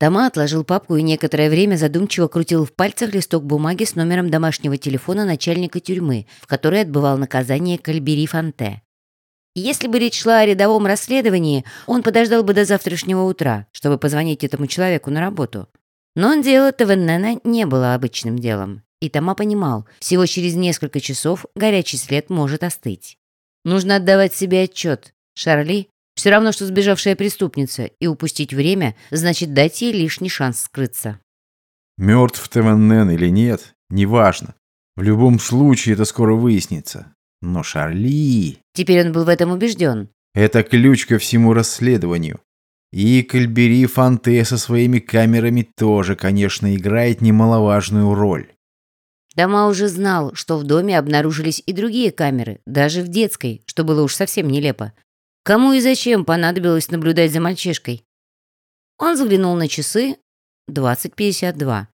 Тома отложил папку и некоторое время задумчиво крутил в пальцах листок бумаги с номером домашнего телефона начальника тюрьмы, в которой отбывал наказание Кальбери Фанте. Если бы речь шла о рядовом расследовании, он подождал бы до завтрашнего утра, чтобы позвонить этому человеку на работу. Но дело Тавеннена не было обычным делом. И Тома понимал, всего через несколько часов горячий след может остыть. Нужно отдавать себе отчет. Шарли все равно, что сбежавшая преступница, и упустить время значит дать ей лишний шанс скрыться. Мертв Теваннен или нет, неважно. В любом случае это скоро выяснится. Но Шарли... Теперь он был в этом убежден. Это ключ ко всему расследованию. И Кальбери Фанте со своими камерами тоже, конечно, играет немаловажную роль. Дома уже знал, что в доме обнаружились и другие камеры, даже в детской, что было уж совсем нелепо. Кому и зачем понадобилось наблюдать за мальчишкой? Он взглянул на часы 20.52.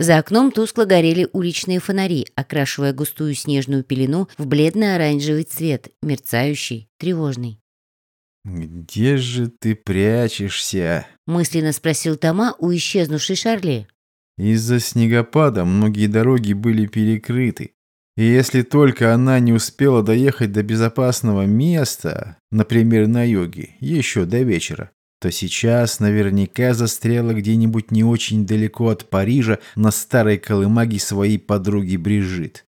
За окном тускло горели уличные фонари, окрашивая густую снежную пелену в бледно-оранжевый цвет, мерцающий, тревожный. «Где же ты прячешься?» — мысленно спросил Тома у исчезнувшей Шарли. Из-за снегопада многие дороги были перекрыты. И если только она не успела доехать до безопасного места, например, на юге, еще до вечера, то сейчас наверняка застряла где-нибудь не очень далеко от Парижа на старой колымаге своей подруги Брижит.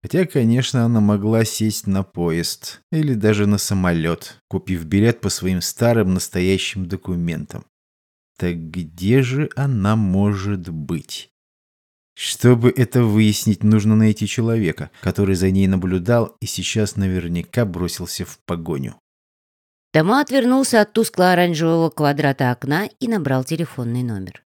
Хотя, конечно, она могла сесть на поезд или даже на самолет, купив билет по своим старым настоящим документам. Так где же она может быть? Чтобы это выяснить, нужно найти человека, который за ней наблюдал и сейчас наверняка бросился в погоню. Тома отвернулся от тускло-оранжевого квадрата окна и набрал телефонный номер.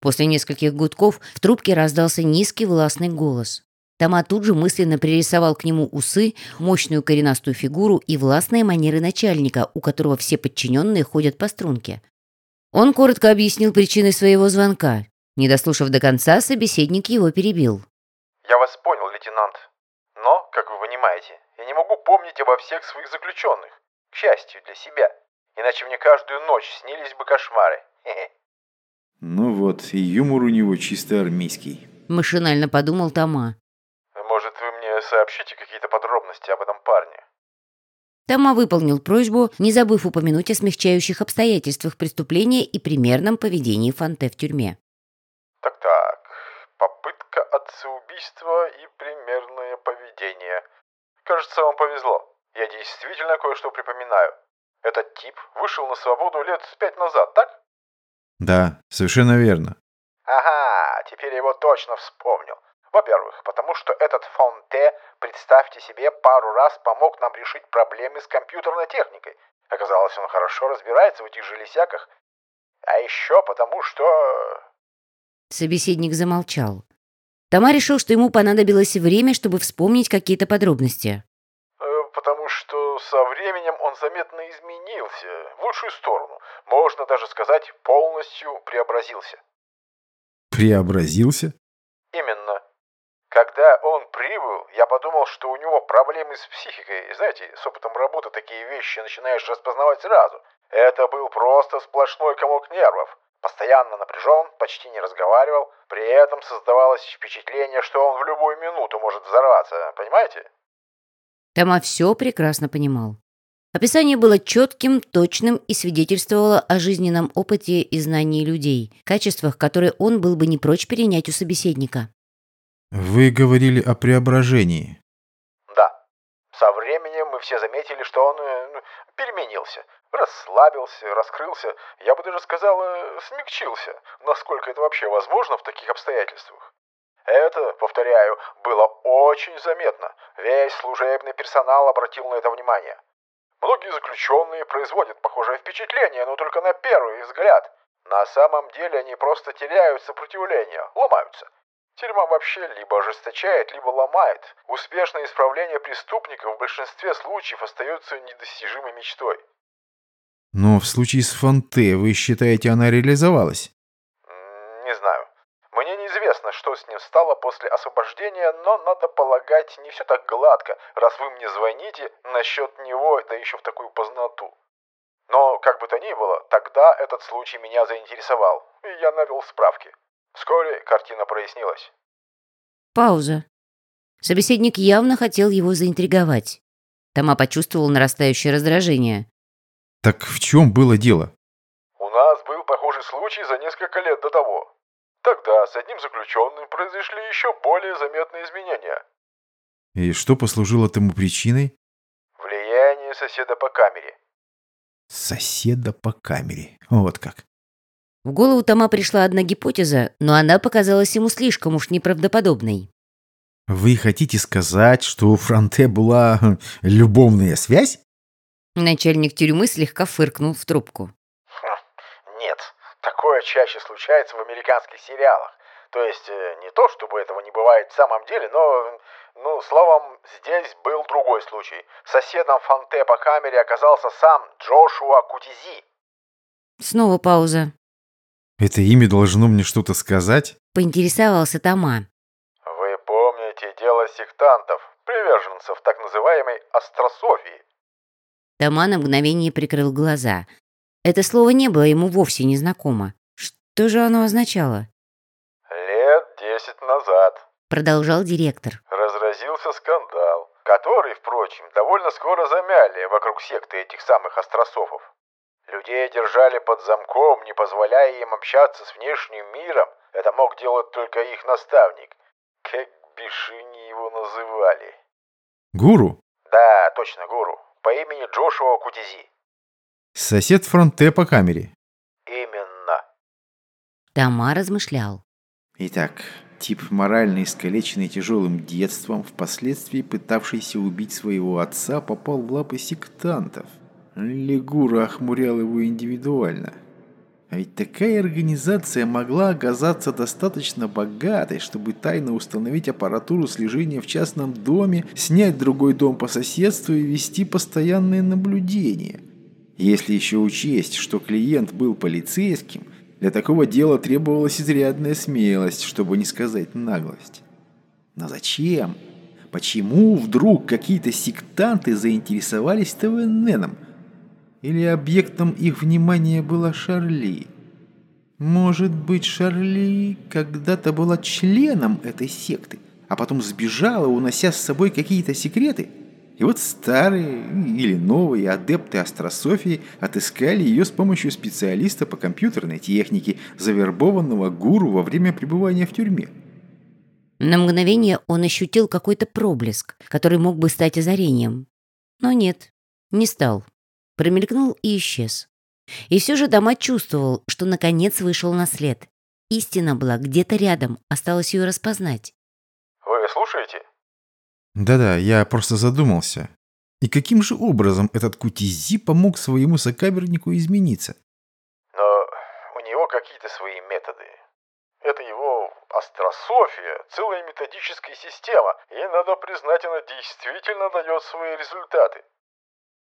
После нескольких гудков в трубке раздался низкий властный голос. Тома тут же мысленно пририсовал к нему усы, мощную коренастую фигуру и властные манеры начальника, у которого все подчиненные ходят по струнке. Он коротко объяснил причины своего звонка, не дослушав до конца, собеседник его перебил. «Я вас понял, лейтенант. Но, как вы понимаете, я не могу помнить обо всех своих заключенных. К счастью для себя. Иначе мне каждую ночь снились бы кошмары. Ну вот, и юмор у него чисто армейский. Машинально подумал Тома. Может, вы мне сообщите какие-то подробности об этом парне? Тома выполнил просьбу, не забыв упомянуть о смягчающих обстоятельствах преступления и примерном поведении Фанте в тюрьме. Так-так, попытка отцеубийства и примерное поведение. Кажется, вам повезло. Я действительно кое-что припоминаю. Этот тип вышел на свободу лет пять назад, так? Да, совершенно верно. Ага, теперь я его точно вспомнил. Во-первых, потому что этот Фонте, представьте себе, пару раз помог нам решить проблемы с компьютерной техникой. Оказалось, он хорошо разбирается в этих железяках. А еще потому что... Собеседник замолчал. Тома решил, что ему понадобилось время, чтобы вспомнить какие-то подробности. Э, потому что со временем он заметно изменился в лучшую сторону. Можно даже сказать, полностью преобразился. Преобразился? Именно. Когда он прибыл, я подумал, что у него проблемы с психикой. Знаете, с опытом работы такие вещи начинаешь распознавать сразу. Это был просто сплошной комок нервов. Постоянно напряжен, почти не разговаривал. При этом создавалось впечатление, что он в любую минуту может взорваться. Понимаете? Тома все прекрасно понимал. Описание было четким, точным и свидетельствовало о жизненном опыте и знании людей, качествах, которые он был бы не прочь перенять у собеседника. Вы говорили о преображении. Мы все заметили, что он э, ну, переменился. Расслабился, раскрылся, я бы даже сказал, э, смягчился, насколько это вообще возможно в таких обстоятельствах. Это, повторяю, было очень заметно. Весь служебный персонал обратил на это внимание. Многие заключенные производят похожее впечатление, но только на первый взгляд. На самом деле они просто теряют сопротивление, ломаются. Тюрьма вообще либо ожесточает, либо ломает. Успешное исправление преступников в большинстве случаев остается недостижимой мечтой. Но в случае с Фонте, вы считаете, она реализовалась? Не знаю. Мне неизвестно, что с ним стало после освобождения, но, надо полагать, не все так гладко, раз вы мне звоните насчет него, да еще в такую поздноту. Но, как бы то ни было, тогда этот случай меня заинтересовал, и я навел справки. Вскоре картина прояснилась. Пауза. Собеседник явно хотел его заинтриговать. Тома почувствовал нарастающее раздражение. Так в чем было дело? У нас был похожий случай за несколько лет до того. Тогда с одним заключенным произошли еще более заметные изменения. И что послужило тому причиной? Влияние соседа по камере. Соседа по камере. Вот как. В голову Тома пришла одна гипотеза, но она показалась ему слишком уж неправдоподобной. Вы хотите сказать, что у Фронте была хм, любовная связь? Начальник тюрьмы слегка фыркнул в трубку. Хм, нет, такое чаще случается в американских сериалах. То есть э, не то, чтобы этого не бывает в самом деле, но, ну, словом, здесь был другой случай. Соседом Фонте по камере оказался сам Джошуа Кутизи. Снова пауза. Это имя должно мне что-то сказать? Поинтересовался Тома. Вы помните дело сектантов, приверженцев так называемой астрософии? Тома на мгновение прикрыл глаза. Это слово не было ему вовсе незнакомо. Что же оно означало? Лет десять назад, Продолжал директор. разразился скандал, который, впрочем, довольно скоро замяли вокруг секты этих самых астрософов. Людей держали под замком, не позволяя им общаться с внешним миром. Это мог делать только их наставник. Как бишь они его называли? Гуру? Да, точно, гуру. По имени Джошуа Кутизи. Сосед Фронте по камере. Именно. Тома размышлял. Итак, тип морально искалеченный тяжелым детством, впоследствии пытавшийся убить своего отца, попал в лапы сектантов. Лигура охмурял его индивидуально. А ведь такая организация могла оказаться достаточно богатой, чтобы тайно установить аппаратуру слежения в частном доме, снять другой дом по соседству и вести постоянное наблюдение. Если еще учесть, что клиент был полицейским, для такого дела требовалась изрядная смелость, чтобы не сказать наглость. Но зачем? Почему вдруг какие-то сектанты заинтересовались ТВННом? Или объектом их внимания была Шарли? Может быть, Шарли когда-то была членом этой секты, а потом сбежала, унося с собой какие-то секреты? И вот старые или новые адепты астрософии отыскали ее с помощью специалиста по компьютерной технике, завербованного гуру во время пребывания в тюрьме. На мгновение он ощутил какой-то проблеск, который мог бы стать озарением. Но нет, не стал. Промелькнул и исчез. И все же Дома чувствовал, что наконец вышел на след. Истина была где-то рядом, осталось ее распознать. Вы слушаете? Да-да, я просто задумался. И каким же образом этот Кутизи помог своему сокамернику измениться? Но у него какие-то свои методы. Это его астрософия, целая методическая система, и, надо признать, она действительно дает свои результаты.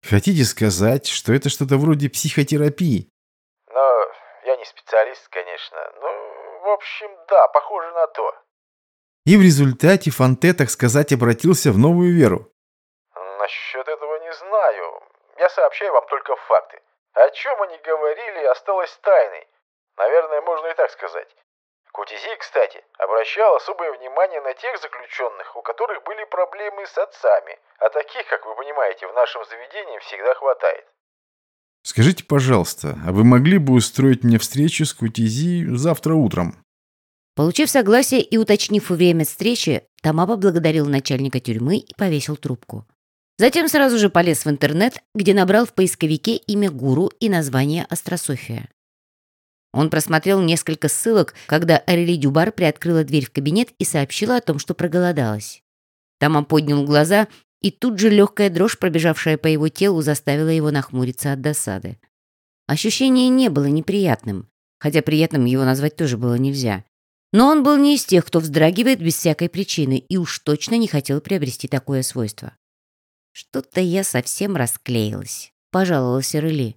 Хотите сказать, что это что-то вроде психотерапии? Но я не специалист, конечно. Ну, в общем, да, похоже на то. И в результате Фонте, так сказать, обратился в новую веру. Насчет этого не знаю. Я сообщаю вам только факты. О чем они говорили, осталось тайной. Наверное, можно и так сказать. Кутизи, кстати, обращал особое внимание на тех заключенных, у которых были проблемы с отцами, а таких, как вы понимаете, в нашем заведении всегда хватает. Скажите, пожалуйста, а вы могли бы устроить мне встречу с Кутизи завтра утром? Получив согласие и уточнив время встречи, Тома поблагодарил начальника тюрьмы и повесил трубку. Затем сразу же полез в интернет, где набрал в поисковике имя гуру и название Астрософия. Он просмотрел несколько ссылок, когда Арели Дюбар приоткрыла дверь в кабинет и сообщила о том, что проголодалась. Тома поднял глаза, и тут же легкая дрожь, пробежавшая по его телу, заставила его нахмуриться от досады. Ощущение не было неприятным, хотя приятным его назвать тоже было нельзя. Но он был не из тех, кто вздрагивает без всякой причины, и уж точно не хотел приобрести такое свойство. «Что-то я совсем расклеилась», — пожаловалась Рыли.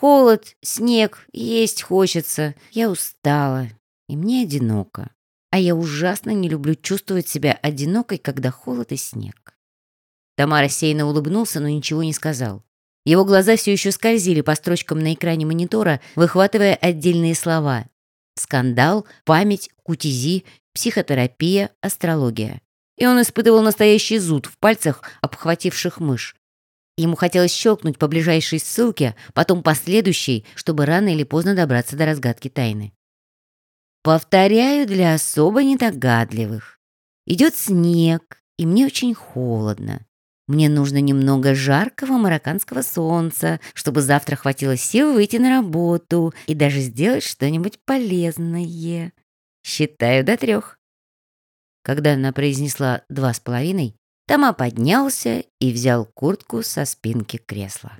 «Холод, снег, есть хочется. Я устала, и мне одиноко. А я ужасно не люблю чувствовать себя одинокой, когда холод и снег». Тома рассеянно улыбнулся, но ничего не сказал. Его глаза все еще скользили по строчкам на экране монитора, выхватывая отдельные слова. Скандал, память, кутизи, психотерапия, астрология. И он испытывал настоящий зуд в пальцах, обхвативших мышь. Ему хотелось щелкнуть по ближайшей ссылке, потом по следующей, чтобы рано или поздно добраться до разгадки тайны. Повторяю для особо недогадливых. Идет снег, и мне очень холодно. Мне нужно немного жаркого марокканского солнца, чтобы завтра хватило сил выйти на работу и даже сделать что-нибудь полезное. Считаю до трех. Когда она произнесла два с половиной, Тома поднялся и взял куртку со спинки кресла.